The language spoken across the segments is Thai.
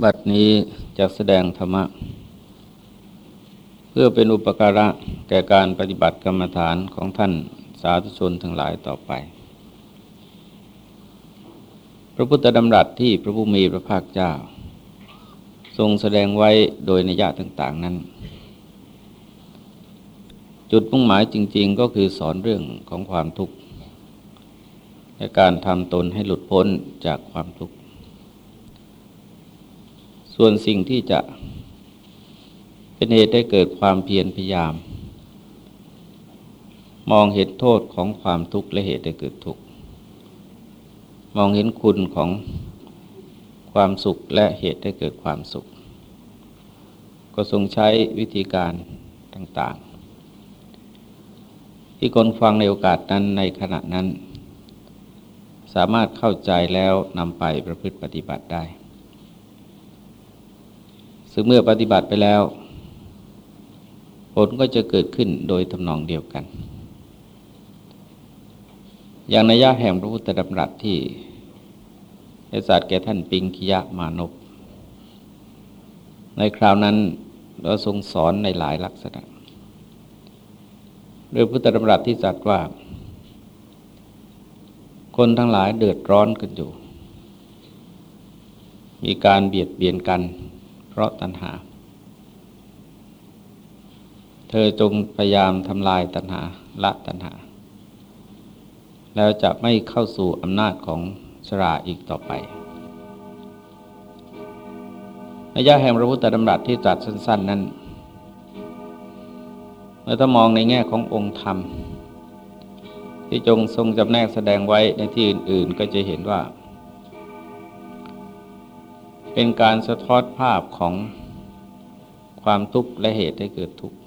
บัดนี้จะแสดงธรรมะ เพื่อเป็นอุปการะแก่การปฏิบัติกรรมฐานของท่านสาธุชนทั้งหลายต่อไป พระพุทธดำรัสที่พระผู้มีพระภาคเจ้า ทรงแสดงไว้โดยนิยะต่างๆนั้น จุดมุ่งหมายจริง ๆ ก็คือสอนเรื่องของความทุกข์และการทำตนให้หลุดพ้นจากความทุกข์ ส่วนสิ่งที่จะเป็นเหตุให้เกิดความเพียรพยายาม มองเห็นโทษของความทุกข์และเหตุให้เกิดทุกข์มองเห็นคุณของความสุขและเหตุให้เกิดความสุข ก็ทรงใช้วิธีการต่างๆ ที่คนฟังในโอกาสนั้นในขณะนั้น สามารถเข้าใจแล้วนำไปประพฤติปฏิบัติได้ ซึ่งเมื่อปฏิบัติไปแล้ว ผลก็จะเกิดขึ้นโดยทำนองเดียวกัน อย่างในย่าแห่งพระพุทธดำรัสที่ได้สัตว์แก่ท่านปิงคิยะมานพในคราวนั้นเราทรงสอนในหลายลักษณะโดยพุทธดำรัสที่สัตว์ว่า คนทั้งหลายเดือดร้อนกันอยู่ มีการเบียดเบียนกัน เพราะตัณหา เธอจงพยายามทำลายตัณหาละตัณหา แล้วจะไม่เข้าสู่อำนาจของสราอีกต่อไปนยะแห่งพระพุทธดำรัสที่ตรัสสั้น ๆ นั้นเมื่อถ้ามองในแง่ขององค์ธรรม ที่จงทรงจำแนกแสดงไว้ในที่อื่น ๆ ก็จะเห็นว่า เป็นการสะท้อนภาพของความทุกข์และเหตุให้เกิดทุกข์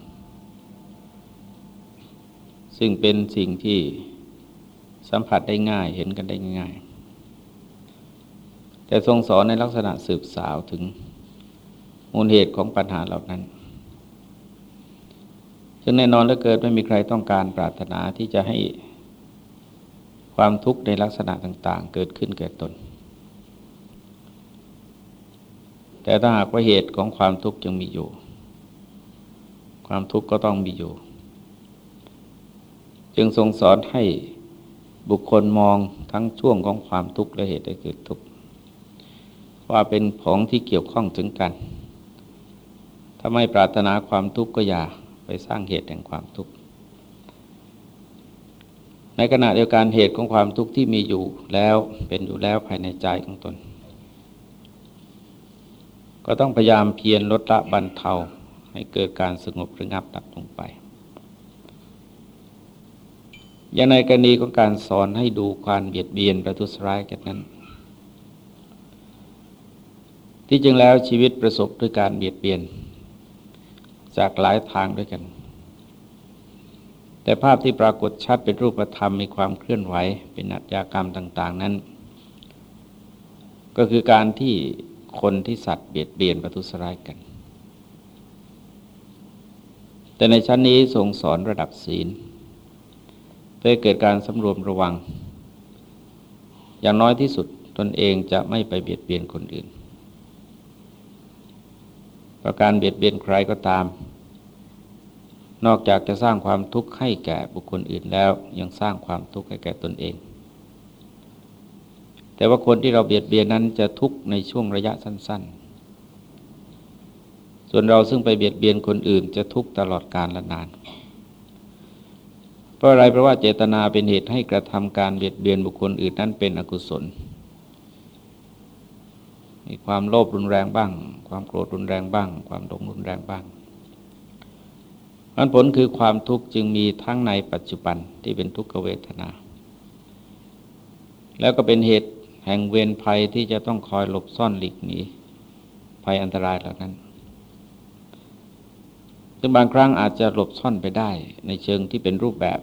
ซึ่งเป็นสิ่งที่สัมผัสได้ง่ายเห็นกันได้ง่าย แต่ทรงสอนในลักษณะสืบสาวถึงมูลเหตุของปัญหาเหล่านั้น ซึ่งแน่นอนแล้วเกิดไม่มีใครต้องการปรารถนาที่จะให้ความทุกข์ในลักษณะต่าง ๆ เกิดขึ้นแก่ตน แต่ถ้าหากว่าเหตุของความทุกข์ยังมีอยู่ ความทุกข์ก็ต้องมีอยู่ จึงทรงสอนให้บุคคลมองทั้งช่วงของความทุกข์และเหตุให้เกิดทุกข์ว่าเป็นของที่เกี่ยวข้องถึงกัน ถ้าไม่ปรารถนาความทุกข์ก็อย่าไปสร้างเหตุแห่งความทุกข์ ในขณะเดียวกันเหตุของความทุกข์ที่มีอยู่แล้วเป็นอยู่แล้วภายในใจของตน ก็ต้องพยายามเพียรลดละบรรเทาให้เกิดการสงบระงับดับลงไป อย่างในกรณีของการสอนให้ดูความเบียดเบียนประทุษร้ายกันนั้น ที่จริงแล้วชีวิตประสบด้วยการเบียดเบียน จากหลายทางด้วยกัน แต่ภาพที่ปรากฏชัดเป็นรูปธรรมมีความเคลื่อนไหวเป็นอัจญากรรมต่าง ๆ นั้น ก็คือการที่ คนที่สัตว์เบียดเบียนประทุษร้ายกัน แต่ในชั้นนี้ทรงสอนระดับศีล เพื่อเกิดการสำรวมระวัง อย่างน้อยที่สุดตนเองจะไม่ไปเบียดเบียนคนอื่น ประการเบียดเบียนใครก็ตาม นอกจากจะสร้างความทุกข์ให้แก่บุคคลอื่นแล้วยังสร้างความทุกข์ให้แก่ตนเอง แต่ว่าคนที่เราเบียดเบียนนั้นจะทุกข์ในช่วงระยะสั้น ๆ ส่วนเราซึ่งไปเบียดเบียนคนอื่นจะทุกข์ตลอดกาลละนาน เพราะอะไรเพราะว่าเจตนาเป็นเหตุให้กระทำการเบียดเบียนบุคคลอื่นนั้นเป็นอกุศล มีความโลภรุนแรงบ้าง ความโกรธรุนแรงบ้าง ความหลงรุนแรงบ้างผลคือความทุกข์จึงมีทั้งในปัจจุบันที่เป็นทุกขเวทนา แล้วก็เป็นเหตุ แห่งเวรภัยที่จะต้องคอยหลบซ่อนหลีกหนีภัยอันตรายเหล่านั้น ซึ่งบางครั้งอาจจะหลบซ่อนไปได้ในเชิงที่เป็นรูปแบบ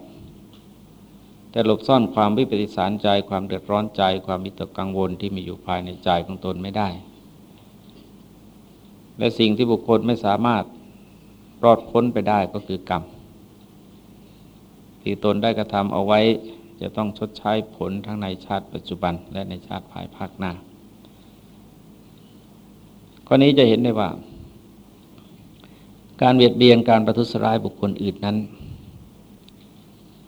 แต่หลบซ่อนความวิปฏิสารใจ ความเดือดร้อนใจ ความมิตรกังวลที่มีอยู่ภายในใจของตนไม่ได้ และสิ่งที่บุคคลไม่สามารถรอดพ้นไปได้ก็คือกรรมที่ตนได้กระทำเอาไว้ จะต้องชดใช้ผลทั้งในชาติปัจจุบัน และในชาติภายภาคหน้าข้อนี้จะเห็นได้ว่า การเบียดเบียนการประทุษร้ายบุคคลอื่นนั้น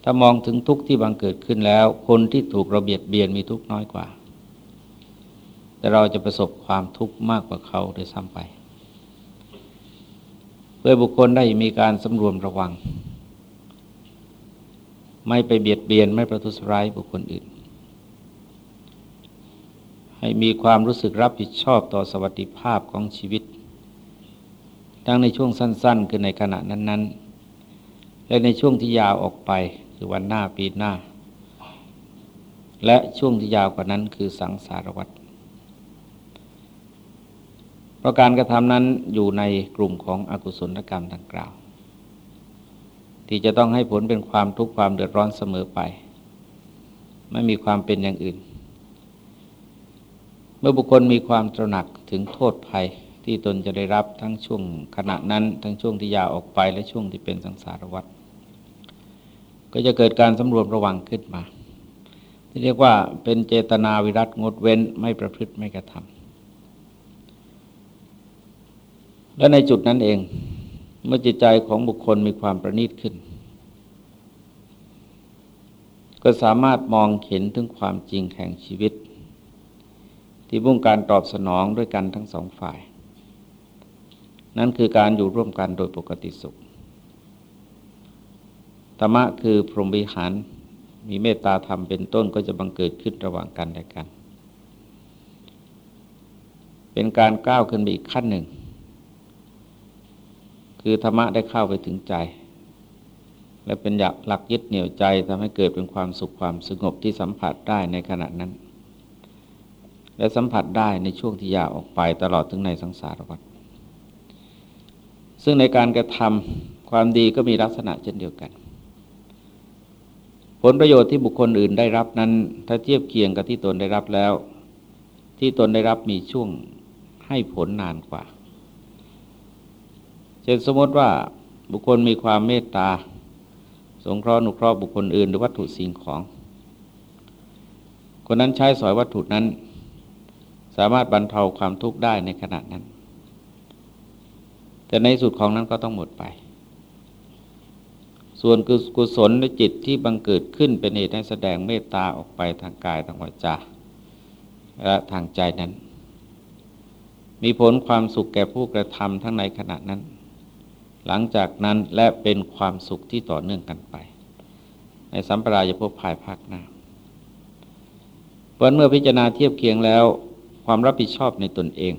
ถ้ามองถึงทุกข์ที่บังเกิดขึ้นแล้ว คนที่ถูกเราเบียดเบียนมีทุกข์น้อยกว่า แต่เราจะประสบความทุกข์มากกว่าเขาโดยซ้ำไป เพื่อบุคคลได้มีการสำรวมระวัง ไม่ไปเบียดเบียนไม่ประทุษร้ายบุคคลอื่น ให้มีความรู้สึกรับผิดชอบต่อสวัสดิภาพของชีวิต ทั้งในช่วงสั้น ๆ คือในขณะนั้น ๆ และในช่วงที่ยาวออกไปคือวันหน้าปีหน้า และช่วงที่ยาวกว่านั้นคือสังสารวัตรเพราะการกระทำนั้นอยู่ในกลุ่มของอกุศลกรรมดังกล่าว ที่จะต้องให้ผลเป็นความทุกข์ความเดือดร้อนเสมอไป ไม่มีความเป็นอย่างอื่น เมื่อบุคคลมีความตระหนักถึงโทษภัยที่ตนจะได้รับทั้งช่วงขณะนั้น ทั้งช่วงที่ยาวออกไปและช่วงที่เป็นสังสารวัฏก็จะเกิดการสำรวมระวังขึ้นมา ที่เรียกว่าเป็นเจตนาวิรัตงดเว้นไม่ประพฤติไม่กระทำและในจุดนั้นเอง เมื่อจิตใจของบุคคลมีความประณีตขึ้น ก็สามารถมองเห็นถึงความจริงแห่งชีวิต ที่มุ่งการตอบสนองด้วยกันทั้งสองฝ่าย นั่นคือการอยู่ร่วมกันโดยปกติสุขธรรมะคือพรหมวิหารมีเมตตาธรรมเป็นต้นก็จะบังเกิดขึ้นระหว่างกันและกัน เป็นการก้าวขึ้นไปอีกขั้นหนึ่ง คือธรรมะได้เข้าไปถึงใจ และเป็นหลักยึดเหนี่ยวใจทำให้เกิดเป็นความสุขความสงบที่สัมผัสได้ในขณะนั้น และสัมผัสได้ในช่วงที่ยาวออกไปตลอดถึงในสังสารวัฏซึ่งในการกระทำความดีก็มีลักษณะเช่นเดียวกัน ผลประโยชน์ที่บุคคลอื่นได้รับนั้น ถ้าเทียบเคียงกับที่ตนได้รับแล้ว ที่ตนได้รับมีช่วงให้ผลนานกว่า เช่นสมมติว่าบุคคลมีความเมตตา สงเคราะห์นุเคราะห์บุคคลอื่นหรือวัตถุสิ่งของ คนนั้นใช้สอยวัตถุนั้น สามารถบรรเทาความทุกข์ได้ในขณะนั้น แต่ในสุดของนั้นก็ต้องหมดไป ส่วนกุศลในจิตที่บังเกิดขึ้นเป็นเหตุให้แสดงเมตตาออกไปทางกายทางวาจาและทางใจนั้น มีผลความสุขแก่ผู้กระทำทั้งในขณะนั้น หลังจากนั้นและเป็นความสุขที่ต่อเนื่องกันไป ในสัมปรายภพภายภาคหน้าเพราะเมื่อพิจารณาเทียบเคียงแล้ว ความรับผิดชอบในตนเอง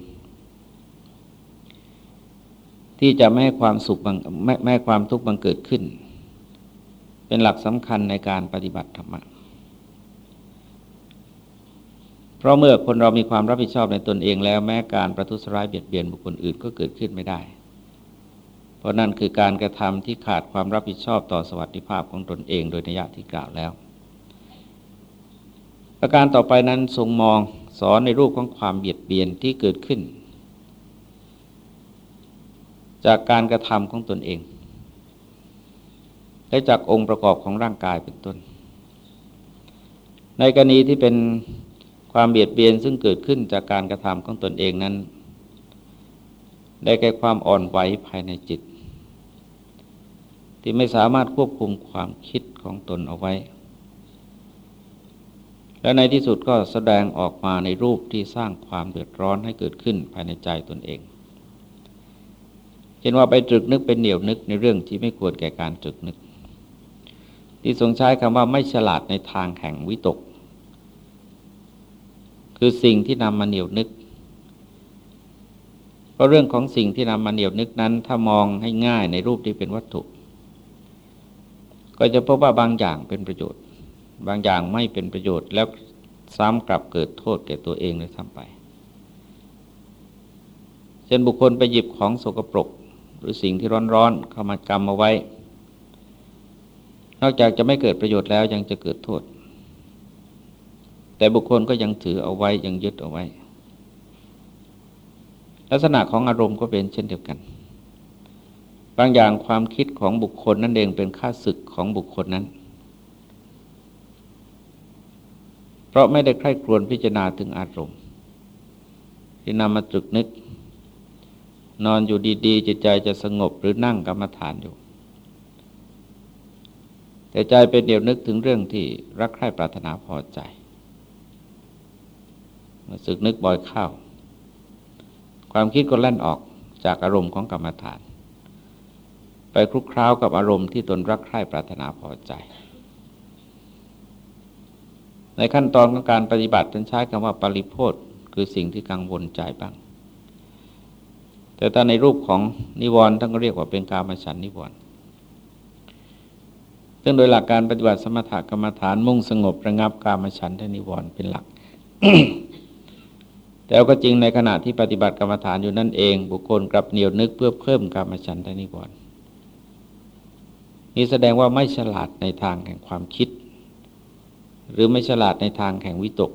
ที่จะไม่ให้ความสุขไม่ไม่ให้ความทุกข์บังเกิดขึ้น เป็นหลักสำคัญในการปฏิบัติธรรมะเพราะเมื่อคนเรามีความรับผิดชอบในตนเองแล้วแม้การประทุษร้ายเบียดเบียนบุคคลอื่นก็เกิดขึ้นไม่ได้ ราะนั่นคือการกระทำที่ขาดความรับผิดชอบต่อสวัสดิภาพของตนเองโดยนิยะที่กล่าวแล้ว ประการต่อไปนั้นทรงมองสอนในรูปของความเบียดเบียนที่เกิดขึ้น จากการกระทำของตนเอง และจากองค์ประกอบของร่างกายเป็นต้น ในกรณีที่เป็นความเบียดเบียนซึ่งเกิดขึ้นจากการกระทำของตนเองนั้นได้แก่ความอ่อนไหวภายในจิต ที่ไม่สามารถควบคุมความคิดของตนเอาไว้ และในที่สุดก็แสดงออกมาในรูปที่สร้างความเดือดร้อนให้เกิดขึ้นภายในใจตนเองเช่นว่าไปตรึกนึกเป็นเหนียวนึกในเรื่องที่ไม่ควรแก่การตรึกนึก ที่ทรงใช้คำว่าไม่ฉลาดในทางแห่งวิตก คือสิ่งที่นำมาเหนียวนึกเพราะเรื่องของสิ่งที่นำมาเหนียวนึกนั้น ถ้ามองให้ง่ายในรูปที่เป็นวัตถุ ก็จะพบว่าบางอย่างเป็นประโยชน์ บางอย่างไม่เป็นประโยชน์ แล้วซ้ำกลับเกิดโทษแก่ตัวเองเลยซ้ำไป เช่นบุคคลไปหยิบของสกปรก หรือสิ่งที่ร้อนๆเข้ามากำเอาไว้ นอกจากจะไม่เกิดประโยชน์แล้วยังจะเกิดโทษ แต่บุคคลก็ยังถือเอาไว้ยังยึดเอาไว้ ลักษณะของอารมณ์ก็เป็นเช่นเดียวกัน บางอย่างความคิดของบุคคลนั่นเองเป็นค่าศึกของบุคคลนั้น เพราะไม่ได้ใคร่ครวญพิจารณาถึงอารมณ์ ที่นำมาตรึกนึก นอนอยู่ดีๆ จิตใจจะสงบหรือนั่งกรรมฐานอยู่ แต่ใจเป็นเดียวนึกถึงเรื่องที่รักใคร่ปรารถนาพอใจมาสึกนึกบ่อยเข้า ความคิดก็แล่นออกจากอารมณ์ของกรรมฐาน ไปคลุกคล้าวกับอารมณ์ที่ตนรักใคร่ปรารถนาพอใจ ในขั้นตอนของการปฏิบัติท่านใช้คำว่าปริโพธคือสิ่งที่กังวลใจบ้าง แต่ถ้าในรูปของนิวรณ์ท่านก็เรียกว่าเป็นกามฉันนิวรณ์ซึ่งโดยหลักการปฏิบัติสมถกรรมฐานมุ่งสงบระงับกามฉันทนิวรณ์เป็นหลักแต่ก็จริงในขณะที่ปฏิบัติกรรมฐานอยู่นั่นเอง บุคคลกลับเหนียวนึกเพื่อเพิ่มกามฉันทนิวรณ์ นี่แสดงว่าไม่ฉลาดในทางแห่งความคิด หรือไม่ฉลาดในทางแห่งวิตก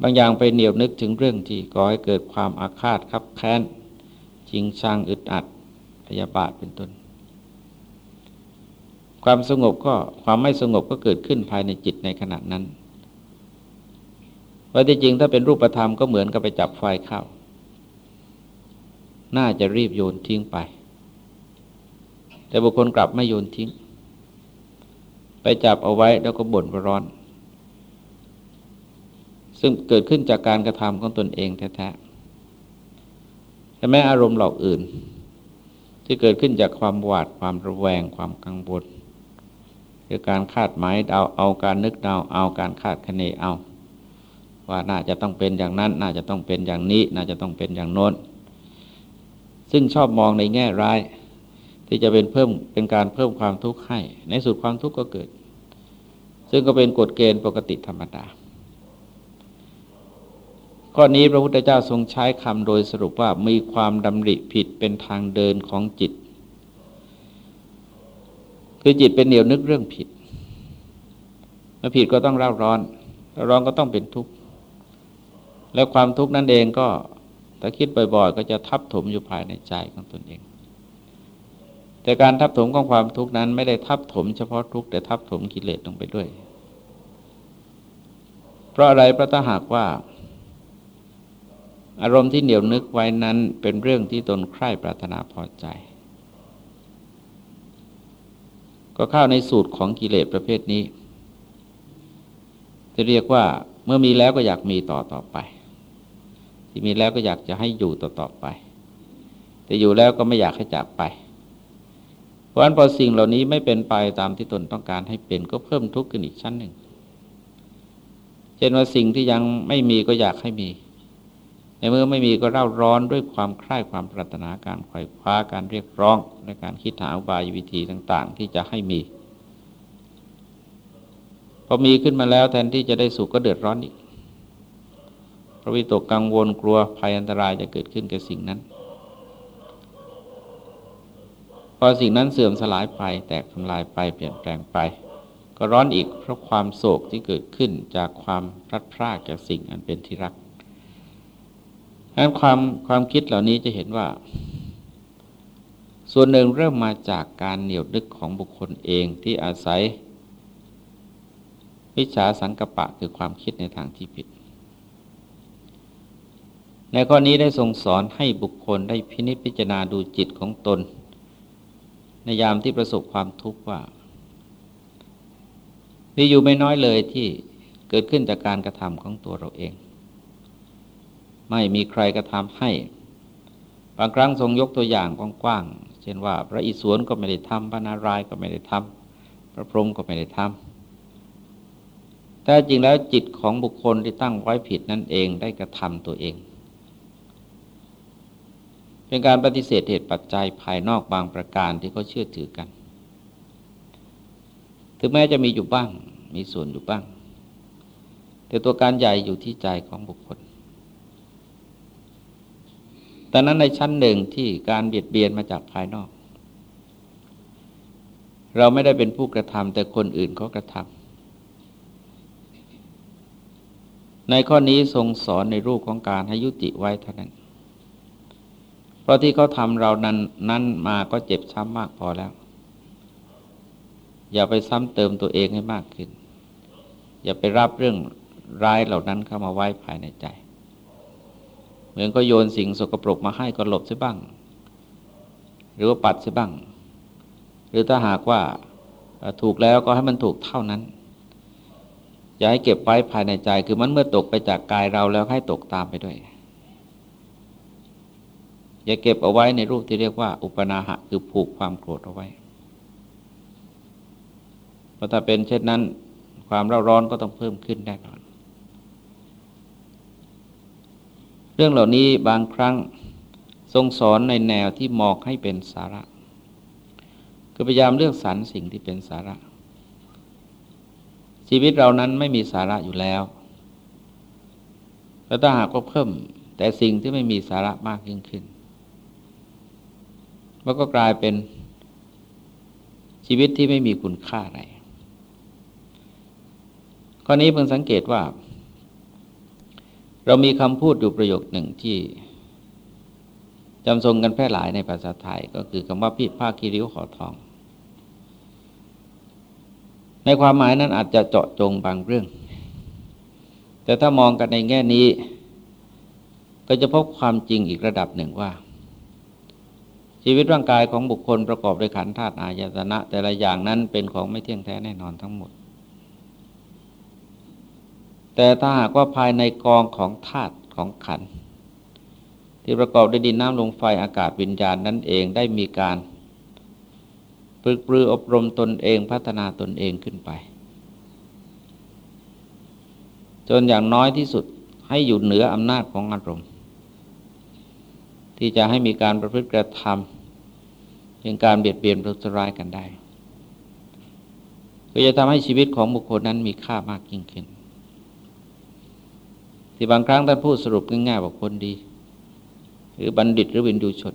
บางอย่างไปเหนียวนึกถึงเรื่องที่ก่อให้เกิดความอาฆาตคับแค้นจริงชังอึดอัดพยาบาทเป็นต้น ความสงบก็ความไม่สงบก็เกิดขึ้นภายในจิตในขณะนั้นว่าที่จริงถ้าเป็นรูปธรรมก็เหมือนกับไปจับไฟเข้า น่าจะรีบโยนทิ้งไป แต่บุคคลกลับไม่โยนทิ้ง ไปจับเอาไว้แล้วก็บ่นร้อน ซึ่งเกิดขึ้นจากการกระทำของตนเองแท้ๆแต่แม้อารมณ์เหล่าอื่น ที่เกิดขึ้นจากความหวาดความระแวงความกังวลคือการคาดหมายเดาเอาการนึกเดาเอาการคาดคะเนเอา ว่าน่าจะต้องเป็นอย่างนั้น น่าจะต้องเป็นอย่างนี้ น่าจะต้องเป็นอย่างโน้น ซึ่งชอบมองในแง่ร้าย ที่จะเป็นเพิ่มเป็นการเพิ่มความทุกข์ให้ ในสุดความทุกข์ก็เกิด ซึ่งก็เป็นกฎเกณฑ์ปกติธรรมดา ข้อนี้พระพุทธเจ้าทรงใช้คำโดยสรุปว่ามีความดำริผิดเป็นทางเดินของจิต คือจิตเป็นเหนียวนึกเรื่องผิดเมื่อผิดก็ต้องร่าร้อนร่าร้อนก็ต้องเป็นทุกข์แล้วความทุกข์นั่นเองก็ถ้าคิดบ่อยๆ ก็จะทับถมอยู่ภายในใจของตนเอง แต่การทับถมของความทุกข์นั้น ไม่ได้ทับถมเฉพาะทุกข์แต่ทับถมกิเลสลงไปด้วย เพราะอะไรพระถ้าหากว่า อารมณ์ที่เหนียวนึกไว้นั้นเป็นเรื่องที่ตนใคร่ปรารถนาพอใจ ก็เข้าในสูตรของกิเลสประเภทนี้จะเรียกว่าเมื่อมีแล้วก็อยากมีต่อต่อไป ที่มีแล้วก็อยากจะให้อยู่ต่อต่อไป แต่อยู่แล้วก็ไม่อยากให้จากไป เพราะฉะนั้นพอสิ่งเหล่านี้ไม่เป็นไปตามที่ตนต้องการให้เป็นก็เพิ่มทุกข์ขึ้นอีกชั้นหนึ่ง เช่นว่าสิ่งที่ยังไม่มีก็อยากให้มี ในเมื่อไม่มีก็เร่าร้อนด้วยความใคร่ความปรารถนาการไขว่คว้าการเรียกร้องและการคิดหาอุบายวิธีต่าง ๆ ที่จะให้มีพอมีขึ้นมาแล้วแทนที่จะได้สุขก็เดือดร้อนอีกพระวิตกกังวลกลัวภัยอันตรายจะเกิดขึ้นกับสิ่งนั้น พอสิ่งนั้นเสื่อมสลายไป แตกทำลายไปเปลี่ยนแปลงไป ก็ร้อนอีกเพราะความโศกที่เกิดขึ้นจากความพลัดพรากจากสิ่งอันเป็นที่รักดังนั้นความความคิดเหล่านี้จะเห็นว่า ส่วนหนึ่งเริ่มมาจากการเหนียวนึกของบุคคลเองที่อาศัย วิชาสังกปะคือความคิดในทางที่ผิด ในข้อนี้ได้ทรงสอนให้บุคคลได้พินิจพิจารณาดูจิตของตน ในยามที่ประสบความทุกข์ว่า มีอยู่ไม่น้อยเลยที่เกิดขึ้นจากการกระทำของตัวเราเอง ไม่มีใครกระทำให้ บางครั้งทรงยกตัวอย่างกว้างๆเช่นว่า พระอิศวรก็ไม่ได้ทำพระนารายณ์ก็ไม่ได้ทำพระพรหมก็ไม่ได้ทำแต่จริงแล้วจิตของบุคคลที่ตั้งไว้ผิดนั่นเองได้กระทำตัวเอง เป็นการปฏิเสธเหตุปัจจัยภายนอกบางประการที่เขาเชื่อถือกัน ถึงแม้จะมีอยู่บ้าง มีส่วนอยู่บ้าง แต่ตัวการใหญ่อยู่ที่ใจของบุคคลแต่นั้นในชั้นหนึ่งที่การเบียดเบียนมาจากภายนอก เราไม่ได้เป็นผู้กระทำแต่คนอื่นเขากระทำในข้อนี้ทรงสอนในรูปของการให้ยุติไว้เท่านั้น เพราะที่เขาทำเรานั้นนั้นมาก็เจ็บช้ำมากพอแล้ว อย่าไปซ้ำเติมตัวเองให้มากขึ้น อย่าไปรับเรื่องร้ายเหล่านั้นเข้ามาไว้ภายในใจ เหมือนก็โยนสิ่งสกปรกมาให้ก็หลบซะบ้าง หรือว่าปัดซะบ้าง หรือถ้าหากว่าถูกแล้วก็ให้มันถูกเท่านั้น อย่าให้เก็บไว้ภายในใจ คือมันเมื่อตกไปจากกายเราแล้วให้ตกตามไปด้วย อย่าเก็บเอาไว้ในรูปที่เรียกว่า อุปนาหะคือผูกความโกรธเอาไว้เพราะถ้าเป็นเช่นนั้น ความร้าร้อนก็ต้องเพิ่มขึ้นแน่นอน เรื่องเหล่านี้บางครั้งทรงสอนในแนวที่มองให้เป็นสาระคือพยายามเลือกสรรสิ่งที่เป็นสาระ ชีวิตเรานั้นไม่มีสาระอยู่แล้วแล้วถ้าหากก็เพิ่มแต่สิ่งที่ไม่มีสาระมากยิ่งขึ้น มันก็กลายเป็นชีวิตที่ไม่มีคุณค่าอะไรข้อนี้เพิ่งสังเกตว่า เรามีคำพูดอยู่ประโยคหนึ่งที่จำทรงกันแพร่หลายในภาษาไทย ก็คือคำว่าพิภาคีริ้วขอทอง ในความหมายนั้นอาจจะเจาะจงบางเรื่อง แต่ถ้ามองกันในแง่นี้ ก็จะพบความจริงอีกระดับหนึ่งว่า ชีวิตร่างกายของบุคคลประกอบด้วยขันธ์ธาตุอายตนะ แต่ละอย่างนั้นเป็นของไม่เที่ยงแท้แน่นอนทั้งหมด แต่ถ้าหากว่าภายในกองของธาตุของขันธ์ที่ประกอบด้วยดินน้ำลมไฟอากาศวิญญาณนั่นเองได้มีการฝึกปรืออบรมตนเองพัฒนาตนเองขึ้นไป จนอย่างน้อยที่สุดให้อยู่เหนืออำนาจของอารมณ์ ที่จะให้มีการประพฤติกระทำยังการเบียดเบียนประทุร้ายกันได้ก็จะทำให้ชีวิตของบุคคลนั้นมีค่ามากยิ่งขึ้น ที่บางครั้งท่านพูดสรุปง่ายๆบอกคนดี หรือบัณฑิตหรือวินดูชน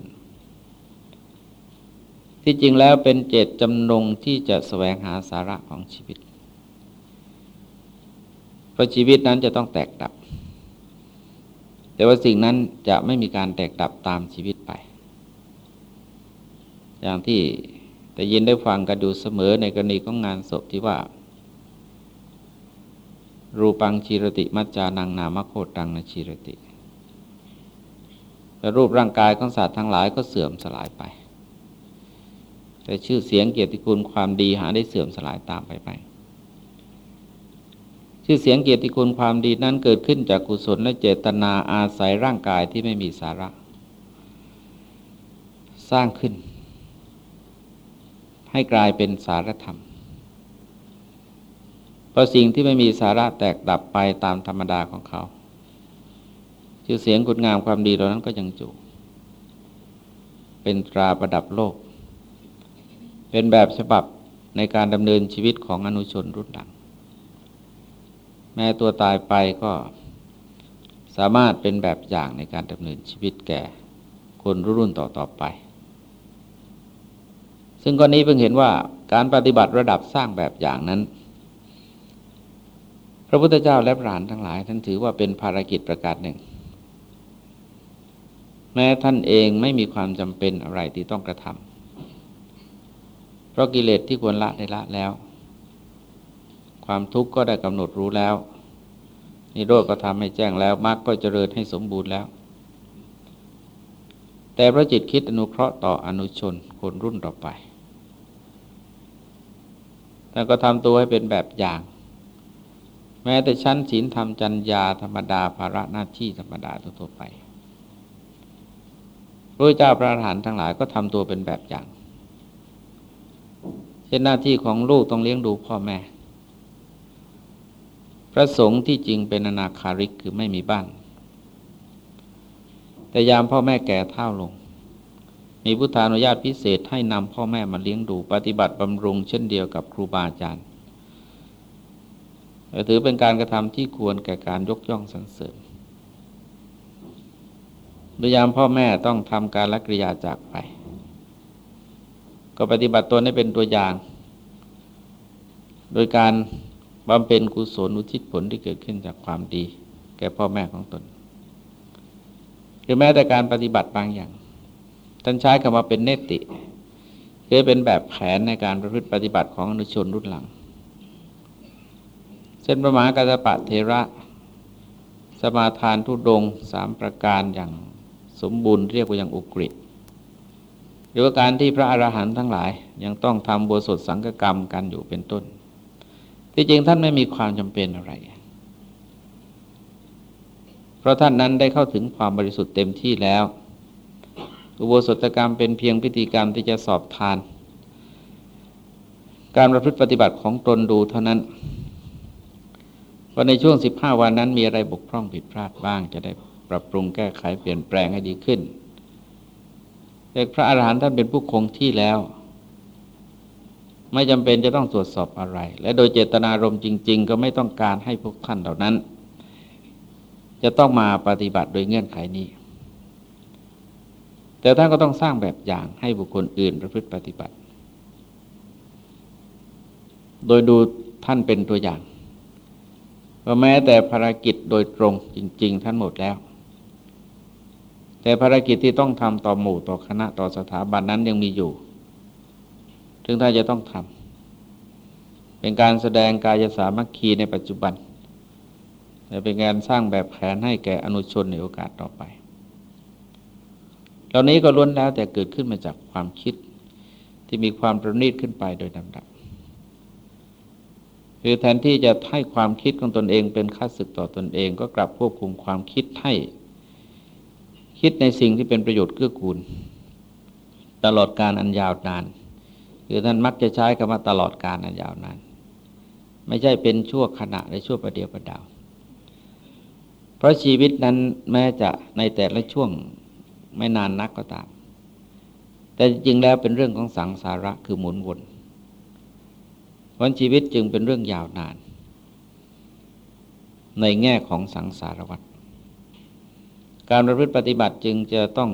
ที่จริงแล้วเป็นเจตจำนงที่จะแสวงหาสาระของชีวิต เพราะชีวิตนั้นจะต้องแตกดับ แต่ว่าสิ่งนั้นจะไม่มีการแตกดับตามชีวิตไป อย่างที่แต่ยินได้ฟังกันดูเสมอในกรณีของงานศพที่ว่า รูปังชีรติมัจจานังนามโคตังนชีรติแต่รูปร่างกายของสัตว์ทั้งหลายก็เสื่อมสลายไป แต่ชื่อเสียงเกียรติคุณความดีหาได้เสื่อมสลายตามไปไป ชื่อเสียงเกียรติคุณความดีนั้นเกิดขึ้นจากกุศลและเจตนาอาศัยร่างกายที่ไม่มีสาระ สร้างขึ้น ให้กลายเป็นสารธรรมเพราะสิ่งที่ไม่มีสาระแตกดับไปตามธรรมดาของเขา ชื่อเสียงคุณงามความดีเหล่านั้นก็ยังอยู่เป็นตราประดับโลก เป็นแบบฉบับในการดำเนินชีวิตของอนุชนรุ่นหลัง แม้ตัวตายไปก็สามารถเป็นแบบอย่างในการดำเนินชีวิตแก่คนรุ่นต่อๆไป ซึ่งกรณีเพิ่งเห็นว่าการปฏิบัติระดับสร้างแบบอย่างนั้น พระพุทธเจ้าและพระานทั้งหลายท่านถือว่าเป็นภารกิจประกาศหนึ่ง แม้ท่านเองไม่มีความจำเป็นอะไรที่ต้องกระทำเพราะกิเลสที่ควรละได้ละแล้ว ความทุกข์ก็ได้กำหนดรู้แล้วนิโรธก็ทำให้แจ้งแล้วมรรคก็เจริญให้สมบูรณ์แล้ว แต่พระจิตคิดอนุเคราะห์ต่ออนุชนคนรุ่นต่อไปแต่ก็ทำตัวให้เป็นแบบอย่าง แม้แต่ชั้นศีลธรรมจัญญาธรรมดาภาระหน้าที่ธรรมดาทั่วไปพระเจ้าพระอรหันต์ทั้งหลายก็ทำตัวเป็นแบบอย่าง เช่นหน้าที่ของลูกต้องเลี้ยงดูพ่อแม่ พระสงฆ์ที่จริงเป็นอนาคาริกคือไม่มีบ้าน แต่ยามพ่อแม่แก่เท่าลง มีพุทธานุญาตพิเศษให้นำพ่อแม่มาเลี้ยงดูปฏิบัติบำรุงเช่นเดียวกับครูบาอาจารย์ถือเป็นการกระทำที่ควรแก่การยกย่องสรรเสริญโดยยามพ่อแม่ต้องทำการละกิริยาจากไป ก็ปฏิบัติตนให้เป็นตัวอย่าง โดยการ บำเพ็ญกุศลอุทิศผลที่เกิดขึ้นจากความดี แก่พ่อแม่ของตน หรือแม้แต่การปฏิบัติบางอย่าง ท่านใช้คำว่าเป็นเนติคือเป็นแบบแผนในการประพฤติปฏิบัติของอนุชนรุ่นหลัง เช่นพระมากัสปะเทระ สมาทานทุดงสามประการอย่างสมบูรณ์เรียกว่าอย่างอุกฤษหรือว่าการที่พระอรหันต์ทั้งหลาย ยังต้องทำบัวสดสังกกรรมกันอยู่เป็นต้น ที่จริงท่านไม่มีความจำเป็นอะไร เพราะท่านนั้นได้เข้าถึงความบริสุทธิ์เต็มที่แล้ว อุโบสถกรรมเป็นเพียงพิธีกรรมที่จะสอบทาน การประพฤติปฏิบัติของตนดูเท่านั้นว่าในช่วง 15 วันนั้นมีอะไรบกพร่องผิดพลาดบ้าง จะได้ปรับปรุงแก้ไขเปลี่ยนแปลงให้ดีขึ้นแต่พระอาหารหันต์ท่านเป็นผู้คงที่แล้ว ไม่จำเป็นจะต้องตรวจสอบอะไร และโดยเจตนารมณ์จริง ๆ ก็ไม่ต้องการให้พวกท่านเหล่านั้น จะต้องมาปฏิบัติโดยเงื่อนไขนี้ แต่ท่านก็ต้องสร้างแบบอย่างให้บุคคลอื่นประพฤติปฏิบัติ โดยดูท่านเป็นตัวอย่างว่าแม้แต่ภารกิจโดยตรงจริง ๆ ท่านหมดแล้ว แต่ภารกิจที่ต้องทำต่อหมู่ต่อคณะต่อสถาบันนั้นยังมีอยู่ ถึงท่านจะต้องทำเป็นการแสดงกายสามัคคีในปัจจุบันและเป็นการสร้างแบบแผนให้แก่อนุชนในโอกาสต่อไป เหล่านี้ก็ล้วนแล้วแต่เกิดขึ้นมาจากความคิดที่มีความประณีตขึ้นไปโดยลำดับ คือแทนที่จะให้ความคิดของตนเองเป็นค่าศึกต่อตนเอง ก็กลับควบคุมความคิดให้ คิดในสิ่งที่เป็นประโยชน์เกื้อกูล ตลอดการอันยาวนาน คือท่านมักจะใช้คำว่าตลอดการอันยาวนานไม่ใช่เป็นชั่วขณะในชั่วประเดียวประดาว เพราะชีวิตนั้นแม้จะในแต่ละช่วงไม่นานนักก็ตาม แต่จริงแล้วเป็นเรื่องของสังสาระคือหมุนวนวันชีวิตจึงเป็นเรื่องยาวนาน ในแง่ของสังสารวัฏการประพฤติปฏิบัติจึงจะต้อง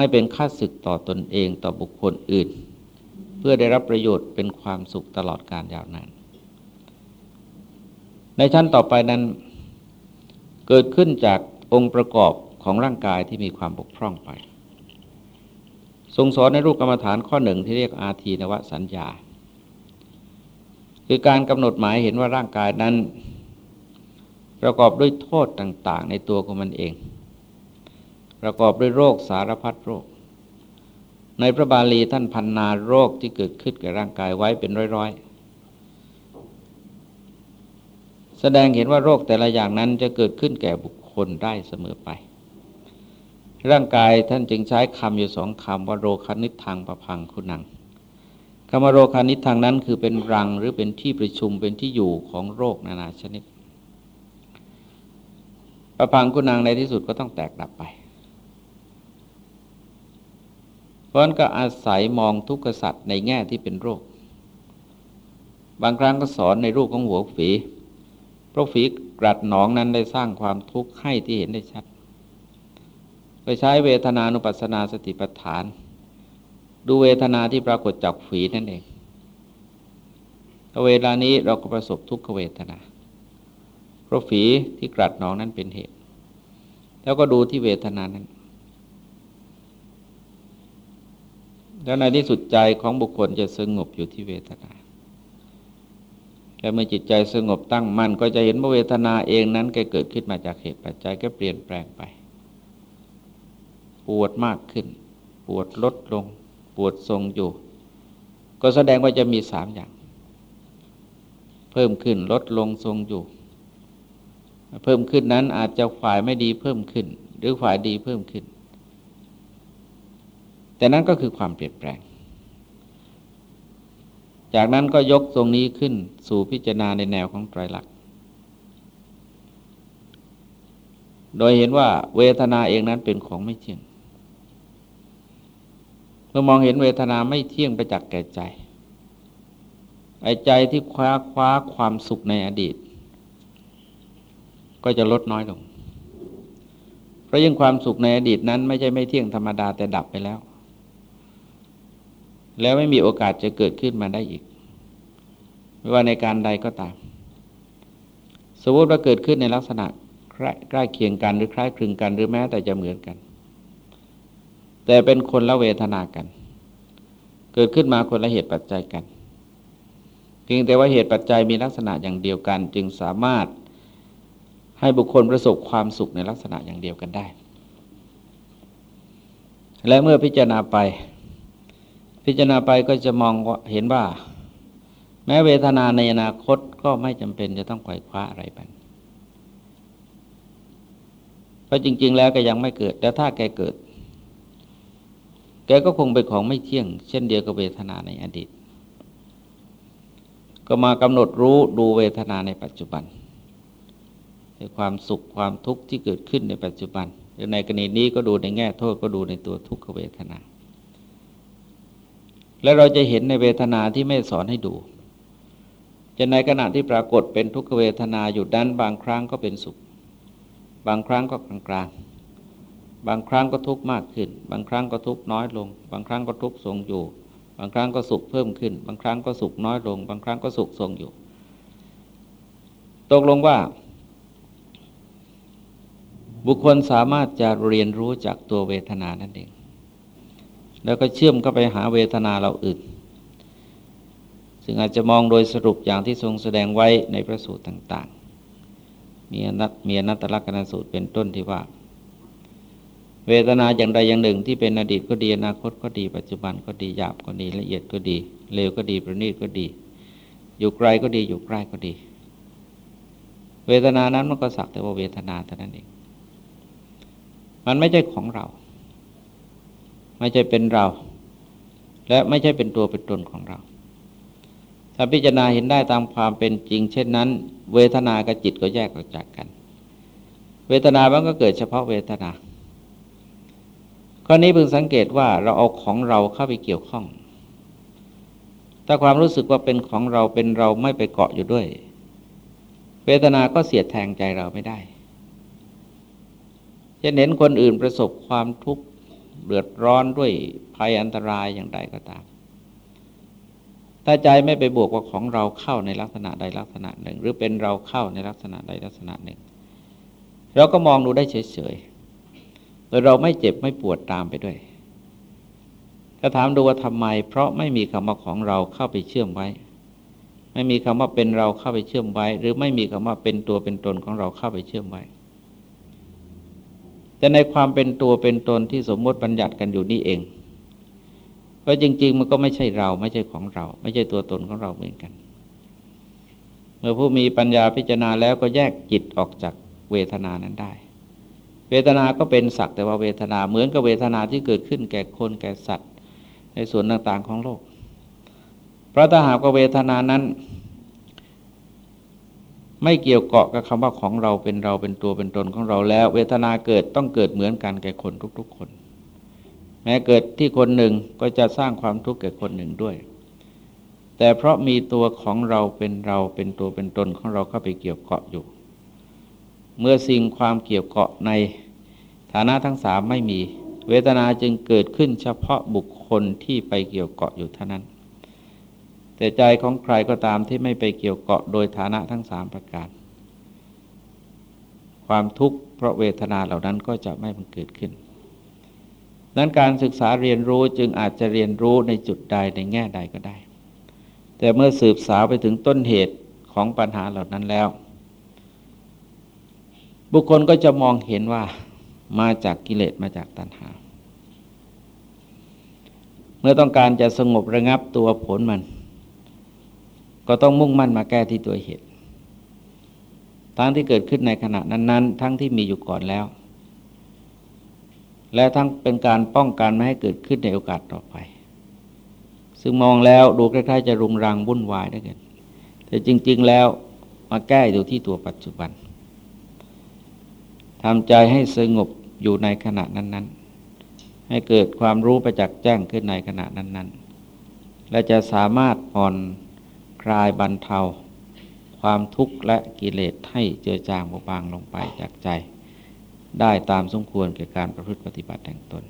ไม่เป็นค่าศึกต่อตนเองต่อบุคคลอื่น เพื่อได้รับประโยชน์เป็นความสุขตลอดการยาวนานในชั้นต่อไปนั้น เกิดขึ้นจากองค์ประกอบของร่างกายที่มีความบกพร่องไป ทรงสอนในรูปกรรมฐานข้อหนึ่งที่เรียกอาทีนวสัญญา คือการกำหนดหมายเห็นว่าร่างกายนั้น ประกอบด้วยโทษต่าง ๆ ในตัวของมันเอง ประกอบด้วยโรคสารพัดโรค ในพระบาลีท่านพันนาโรคที่เกิดขึ้นกับร่างกายไว้เป็นร้อยๆ แสดงเห็นว่าโรคแต่ละอย่างนั้นจะเกิดขึ้นแก่บุคคลได้เสมอไป ร่างกายท่านจึงใช้คำอยู่สองคำว่าโรคนิทังประพังคุณังคำว่าโรคานิทางนั้นคือเป็นรังหรือเป็นที่ประชุมเป็นที่อยู่ของโรคนานาชนิด ประพังคุณนางในที่สุดก็ต้องแตกดับไป เพ ราะนั้นก็อาศัยมองทุกขสัตว์ในแง่ที่เป็นโรค บางครั้งก็สอนในรูปของหัวฝีเพราะฝีกรัดหนองนั้นได้สร้างความทุกข์ให้ที่เห็นได้ชัดไปใช้เวทนานุปัสสนาสติปัฏฐาน ดูเวทนาที่ปรากฏจากฝีนั่นเองเวลานี้เราก็ประสบทุกขเวทนา เพราะฝีที่กรัดหนองนั้นเป็นเหตุ แล้วก็ดูที่เวทนานั้น แล้วในที่สุดใจของบุคคลจะสงบอยู่ที่เวทนาและเมื่อจิตใจสงบตั้งมั่นก็จะเห็นว่าเวทนาเองนั้นแกเกิดขึ้นมาจากเหตุปัจจัยก็เปลี่ยนแปลงไป ปวดมากขึ้น ปวดลดลง ปวดทรงอยู่ ก็แสดงว่าจะมีสามอย่าง เพิ่มขึ้นลดลงทรงอยู่ เพิ่มขึ้นนั้นอาจจะฝ่ายไม่ดีเพิ่มขึ้น หรือฝ่ายดีเพิ่มขึ้น แต่นั้นก็คือความเปลี่ยนแปลง จากนั้นก็ยกทรงนี้ขึ้นสู่พิจารณาในแนวของไตรลักษณ์ โดยเห็นว่าเวทนาเองนั้นเป็นของไม่เที่ยง เมื่อมองเห็นเวทนาไม่เที่ยงไปจากแก่ใจ ไอ้ใจที่คว้าคว้าความสุขในอดีต ก็จะลดน้อยลง เพราะยิ่งความสุขในอดีตนั้น ไม่ใช่ไม่เที่ยงธรรมดาแต่ดับไปแล้ว แล้วไม่มีโอกาสจะเกิดขึ้นมาได้อีก ไม่ว่าในการใดก็ตาม สมมติว่าเกิดขึ้นในลักษณะใกล้เคียงกันหรือคล้ายคลึงกันหรือแม้แต่จะเหมือนกัน แต่เป็นคนละเวทนากัน เกิดขึ้นมาคนละเหตุปัจจัยกันเพียงแต่ว่าเหตุปัจจัยมีลักษณะอย่างเดียวกัน จึงสามารถให้บุคคลประสบความสุขในลักษณะอย่างเดียวกันได้ และเมื่อพิจารณาไป พิจารณาไปก็จะมองเห็นว่า แม้เวทนาในอนาคตก็ไม่จำเป็นจะต้องไขว่คว้าอะไรไปเพราะจริง ๆ แล้วก็ยังไม่เกิด แต่ถ้าแกเกิด แกก็คงเป็นของไม่เที่ยง เช่นเดียวกับเวทนาในอดีต ก็มากำหนดรู้ดูเวทนาในปัจจุบันในความสุขความทุกข์ที่เกิดขึ้นในปัจจุบัน หรือในกรณีนี้ก็ดูในแง่โทษก็ดูในตัวทุกขเวทนา และเราจะเห็นในเวทนาที่ไม่สอนให้ดู จะในขณะที่ปรากฏเป็นทุกขเวทนาอยู่ด้านบางครั้งก็เป็นสุข บางครั้งก็กลางกลางบางครั้งก็ทุกข์มากขึ้น บางครั้งก็ทุกข์น้อยลง บางครั้งก็ทุกข์ทรงอยู่ บางครั้งก็สุขเพิ่มขึ้น บางครั้งก็สุขน้อยลง บางครั้งก็สุขทรงอยู่ ตกลงว่า บุคคลสามารถจะเรียนรู้จากตัวเวทนานั่นเอง แล้วก็เชื่อมเข้าไปหาเวทนาเราอื่น ซึ่งอาจจะมองโดยสรุปอย่างที่ทรงแสดงไว้ในพระสูตรต่าง ๆ มีอนัตมีอนัตตลักษณสูตรเป็นต้นที่ว่า เวทนาอย่างใดอย่างหนึ่งที่เป็นอดีตก็ดีอนาคตก็ดี ปัจจุบันก็ดีหยาบก็ดีละเอียดก็ดีเลวก็ดีประณีตก็ดี อยู่ไกลก็ดีอยู่ใกล้ก็ดี เวทนานั้นมันก็สักแต่ว่าเวทนาเท่านั้นเองมันไม่ใช่ของเรา ไม่ใช่เป็นเรา และไม่ใช่เป็นตัวเป็นตนของเรา ถ้าพิจารณาเห็นได้ตามความเป็นจริง เช่นนั้น เวทนากับจิตก็แยกออกจากกัน เวทนามันก็เกิดเฉพาะเวทนาข้อนี้เพึงสังเกตว่าเราเอาของเราเข้าไปเกี่ยวข้อง ถ้าความรู้สึกว่าเป็นของเราเป็นเราไม่ไปเกาะอยู่ด้วย เวทนาก็เสียดแทงใจเราไม่ได้จะเห็นคนอื่นประสบความทุกข์ เดือดร้อนด้วยภัยอันตรายอย่างใดก็ตาม ถ้าใจไม่ไปบวกว่าของเราเข้าในลักษณะใดลักษณะหนึ่ง หรือเป็นเราเข้าในลักษณะใดลักษณะหนึ่ง เราก็มองดูได้เฉยๆโดยเราไม่เจ็บไม่ปวดตามไปด้วยถ้าถามดูว่าทำไม เพราะไม่มีคำว่าของเราเข้าไปเชื่อมไว้ ไม่มีคำว่าเป็นเราเข้าไปเชื่อมไว้ หรือไม่มีคำว่าเป็นตัวเป็นตนของเราเข้าไปเชื่อมไว้ แต่ในความเป็นตัวเป็นตนที่สมมติบัญญัติกันอยู่นี่เองเพราะจริง ๆ มันก็ไม่ใช่เรา ไม่ใช่ของเรา ไม่ใช่ตัวตนของเราเหมือนกัน เมื่อผู้มีปัญญาพิจารณาแล้วก็แยกจิตออกจากเวทนานั้นได้ เวทนาก็เป็นสักแต่ว่าเวทนาเหมือนกับเวทนาที่เกิดขึ้นแก่คนแก่สัตว์ ในส่วนต่างๆของโลก เพราะถ้าหากว่าเวทนานั้น ไม่เกี่ยวเกาะกับคำว่าของเราเป็นเราเป็นตัวเป็นตนของเราแล้ว เวทนาเกิดต้องเกิดเหมือนกันแก่คนทุก ๆ คน แม้เกิดที่คนหนึ่งก็จะสร้างความทุกข์แก่คนหนึ่งด้วย แต่เพราะมีตัวของเราเป็นเราเป็นตัวเป็นตนของเราเข้าไปเกี่ยวเกาะอยู่ เมื่อสิ่งความเกี่ยวเกาะในฐานะทั้งสามไม่มี เวทนาจึงเกิดขึ้นเฉพาะบุคคลที่ไปเกี่ยวเกาะอยู่เท่านั้น แต่ใจของใครก็ตามที่ไม่ไปเกี่ยวเกาะโดยฐานะทั้งสามประการ ความทุกข์เพราะเวทนาเหล่านั้นก็จะไม่บังเกิดขึ้นนั้นการศึกษาเรียนรู้จึงอาจจะเรียนรู้ในจุดใดในแง่ใดก็ได้ แต่เมื่อสืบสาวไปถึงต้นเหตุของปัญหาเหล่านั้นแล้ว บุคคลก็จะมองเห็นว่ามาจากกิเลสมาจากตัณหา เมื่อต้องการจะสงบระงับตัวผลมัน ก็ต้องมุ่งมั่นมาแก้ที่ตัวเหตุ ทั้งที่เกิดขึ้นในขณะนั้น ๆ ทั้งที่มีอยู่ก่อนแล้ว และทั้งเป็นการป้องกันไม่ให้เกิดขึ้นในโอกาสต่อไป ซึ่งมองแล้วดูคล้ายๆจะรุงรังวุ่นวายได้เกินแต่จริง ๆ แล้วมาแก้อยู่ที่ตัวปัจจุบันทำใจให้สงบอยู่ในขณะนั้น ๆ ให้เกิดความรู้ประจักษ์แจ้งขึ้นในขณะนั้น ๆ และจะสามารถผ่อน คลายบรรเทา ความทุกข์และกิเลสให้เจือจางเบาบางลงไปจากใจ ได้ตามสมควรแก่การประพฤติปฏิบัติแต่งตน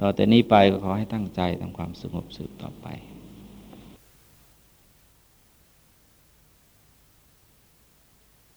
ต่อแต่นี้ไปก็ขอให้ตั้งใจทำความสงบสืบต่อไป